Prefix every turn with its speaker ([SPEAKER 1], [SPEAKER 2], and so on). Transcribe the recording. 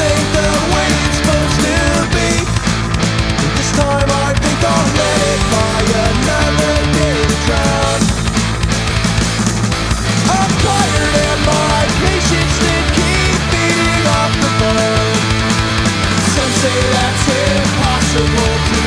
[SPEAKER 1] ain't the way it's supposed to be. This time I think I'll let it by another day to drown. I'm tired and my patience did keep beating off the bone. Some say that's impossible